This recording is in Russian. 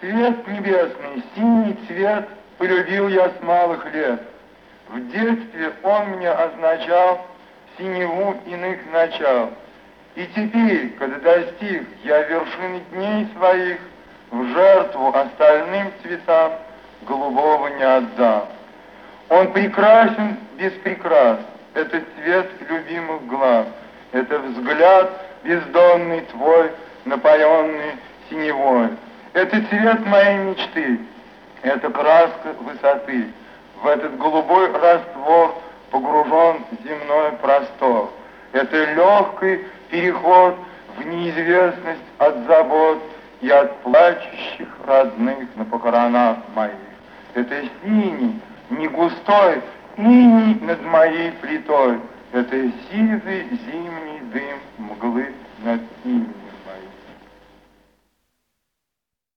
Цвет небесный, синий цвет полюбил я с малых лет. В детстве он мне означал синеву иных начал. И теперь, когда достиг я вершины дней своих, в жертву остальным цветам голубого не отдам. Он прекрасен без прикрас, это цвет любимых глаз, это взгляд бездонный твой, напоенный синевой. Это цвет моей мечты, это краска высоты. В этот голубой раствор погружен земной простор. Это легкий переход в неизвестность от забот и от плачущих родных на похоронах моих. Это синий, не густой, иней над моей плитой. Это сизый зимний дым мглы над ними.